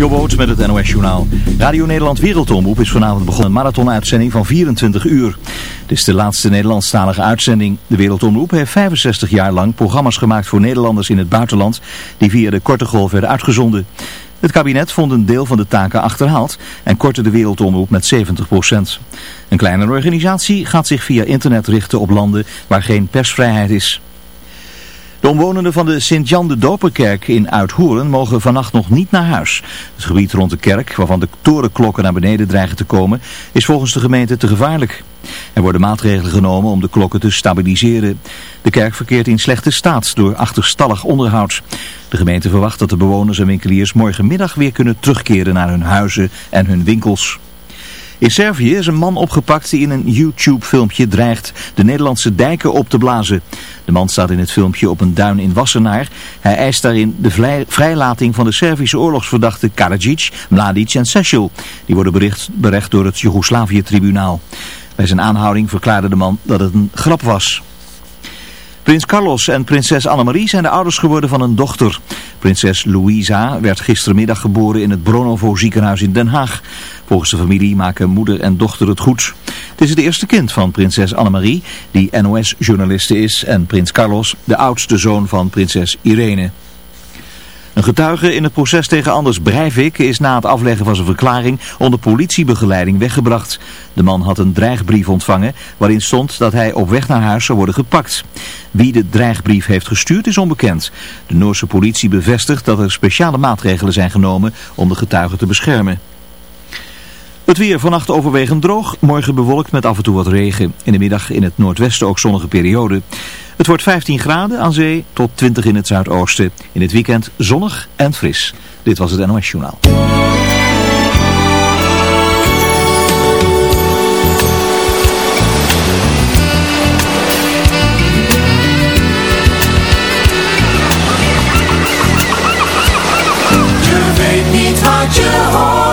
Jobboot met het NOS Journaal. Radio Nederland Wereldomroep is vanavond begonnen een marathonuitzending van 24 uur. Dit is de laatste Nederlandstalige uitzending. De Wereldomroep heeft 65 jaar lang programma's gemaakt voor Nederlanders in het buitenland die via de korte golf werden uitgezonden. Het kabinet vond een deel van de taken achterhaald en kortte de wereldomroep met 70%. Een kleinere organisatie gaat zich via internet richten op landen waar geen persvrijheid is. De omwonenden van de Sint-Jan de Doperkerk in Uithoeren mogen vannacht nog niet naar huis. Het gebied rond de kerk, waarvan de torenklokken naar beneden dreigen te komen, is volgens de gemeente te gevaarlijk. Er worden maatregelen genomen om de klokken te stabiliseren. De kerk verkeert in slechte staat door achterstallig onderhoud. De gemeente verwacht dat de bewoners en winkeliers morgenmiddag weer kunnen terugkeren naar hun huizen en hun winkels. In Servië is een man opgepakt die in een YouTube-filmpje dreigt de Nederlandse dijken op te blazen. De man staat in het filmpje op een duin in Wassenaar. Hij eist daarin de vrijlating van de Servische oorlogsverdachten Karadzic, Mladic en Sechel. Die worden bericht, berecht door het Joegoslavië-tribunaal. Bij zijn aanhouding verklaarde de man dat het een grap was. Prins Carlos en prinses Annemarie zijn de ouders geworden van een dochter. Prinses Louisa werd gistermiddag geboren in het Bronovo ziekenhuis in Den Haag. Volgens de familie maken moeder en dochter het goed. Het is het eerste kind van prinses Annemarie, die NOS-journaliste is, en prins Carlos, de oudste zoon van prinses Irene. Een getuige in het proces tegen Anders Breivik is na het afleggen van zijn verklaring onder politiebegeleiding weggebracht. De man had een dreigbrief ontvangen waarin stond dat hij op weg naar huis zou worden gepakt. Wie de dreigbrief heeft gestuurd is onbekend. De Noorse politie bevestigt dat er speciale maatregelen zijn genomen om de getuige te beschermen. Het weer vannacht overwegend droog, morgen bewolkt met af en toe wat regen. In de middag in het noordwesten ook zonnige periode. Het wordt 15 graden aan zee tot 20 in het zuidoosten. In het weekend zonnig en fris. Dit was het NOS Journaal. Je weet niet wat je hoort.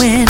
When.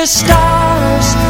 the stars,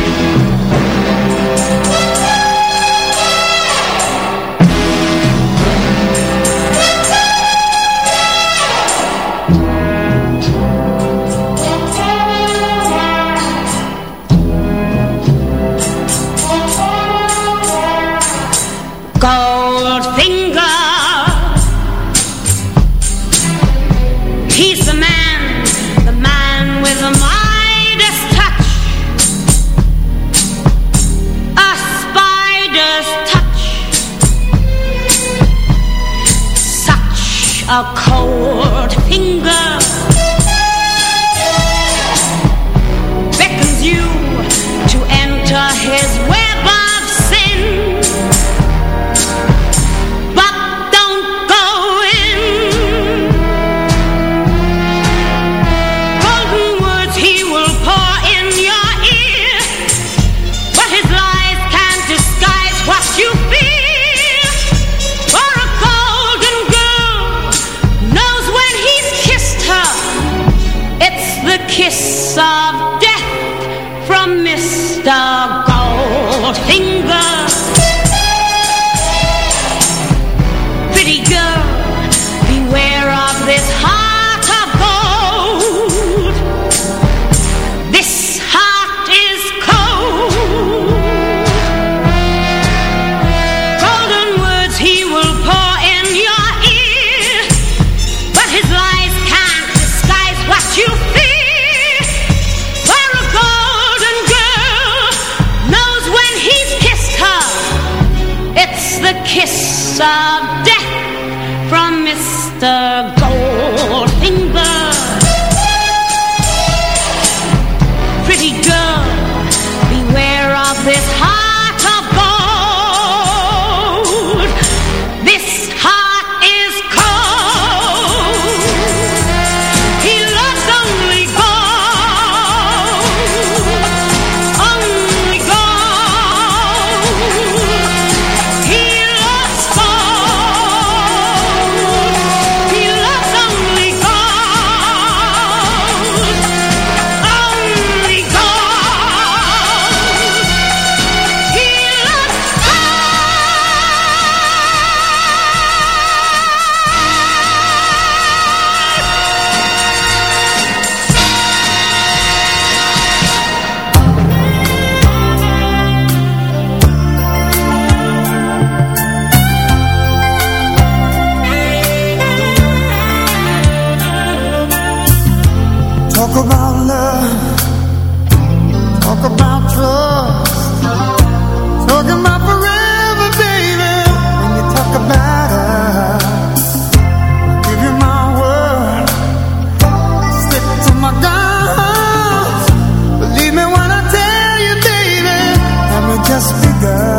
Just begun.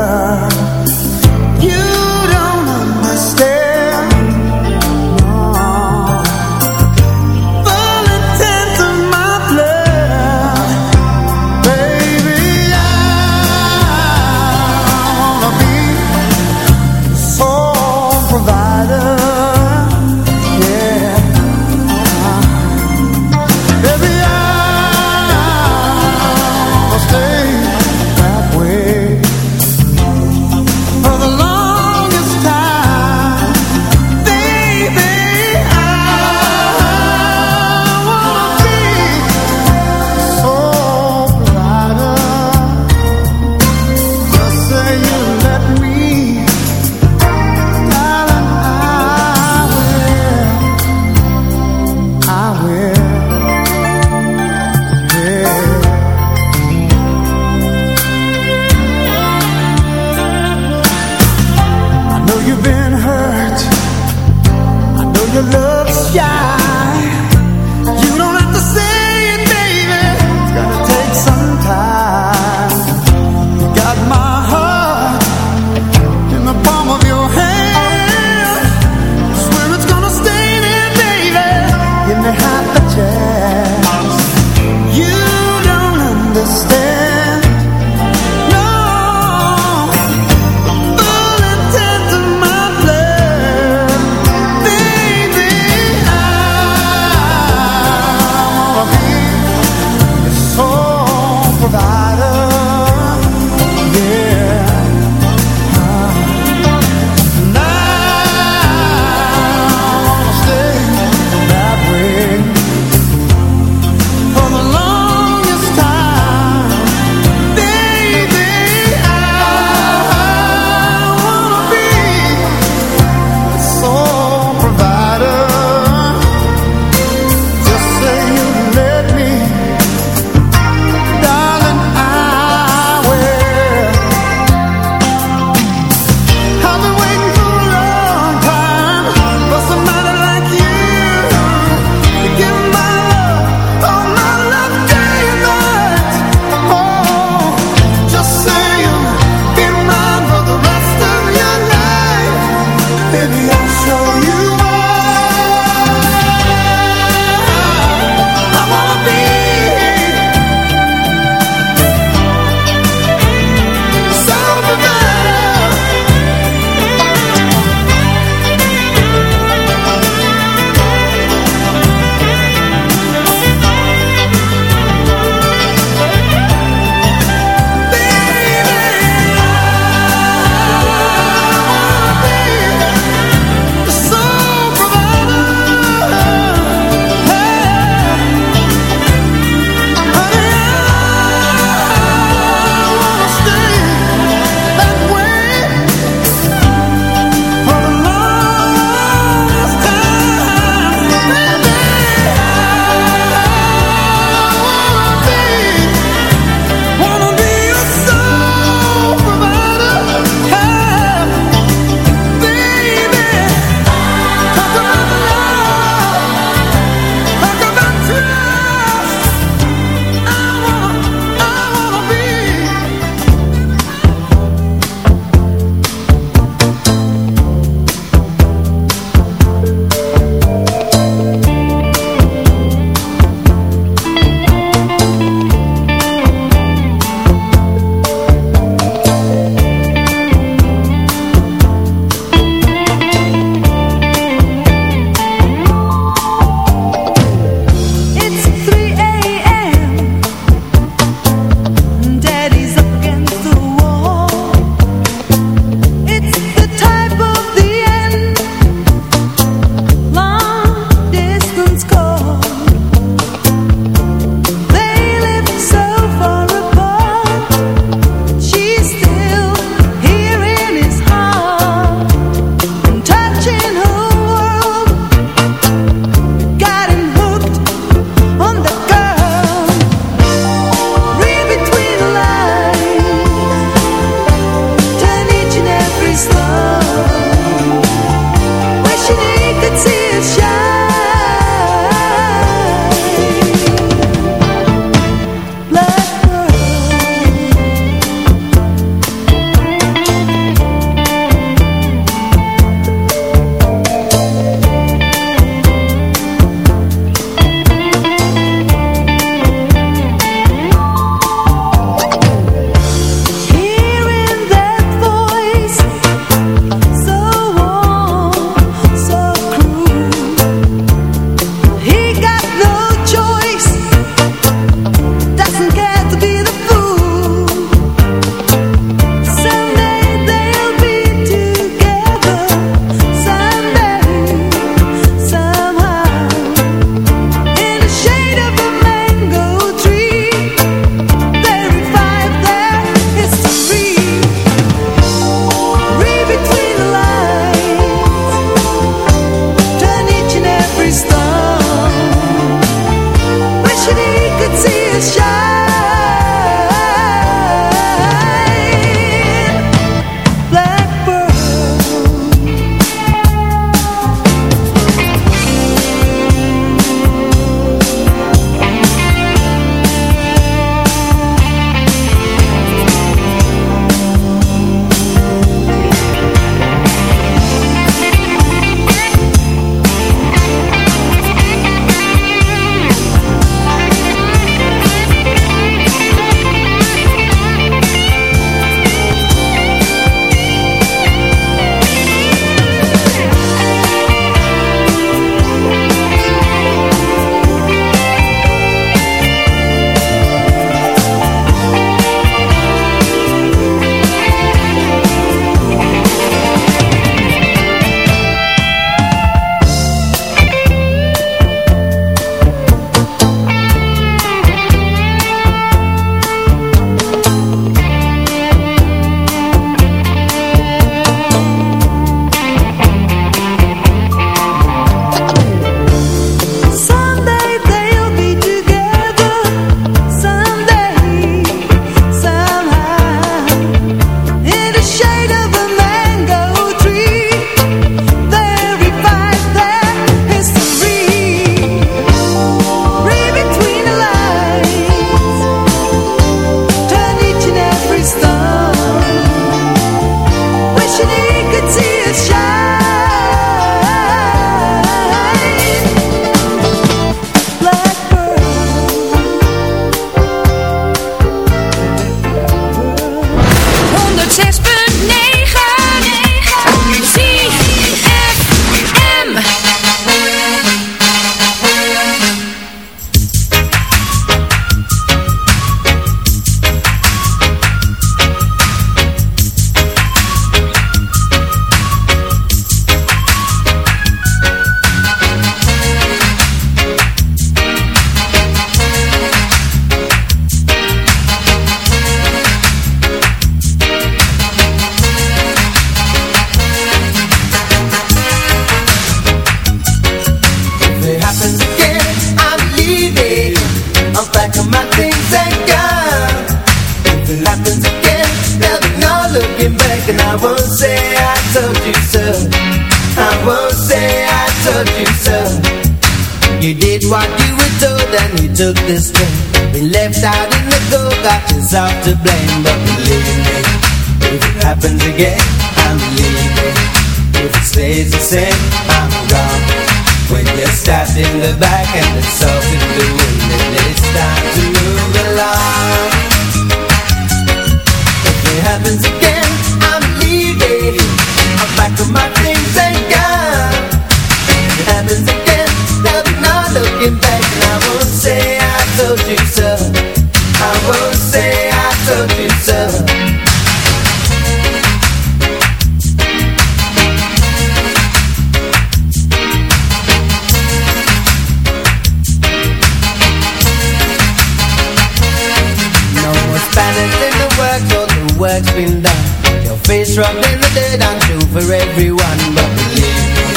It's been done. Your face rubbed in the dirt I'm true for everyone. But believe me,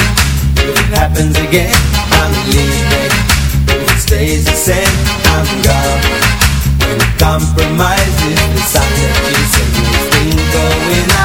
if it happens again. I'm leaving. If it stays the same. I'm gone. When it compromises, the sign That you said you've been going out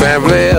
Family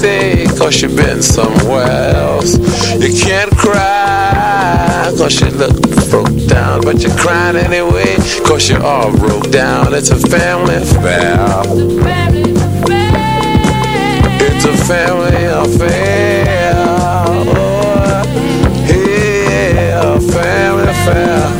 cause you've been somewhere else. You can't cry cause you look broke down. But you're crying anyway cause you're all broke down. It's a family affair. It's a family affair. Oh, yeah, a family affair.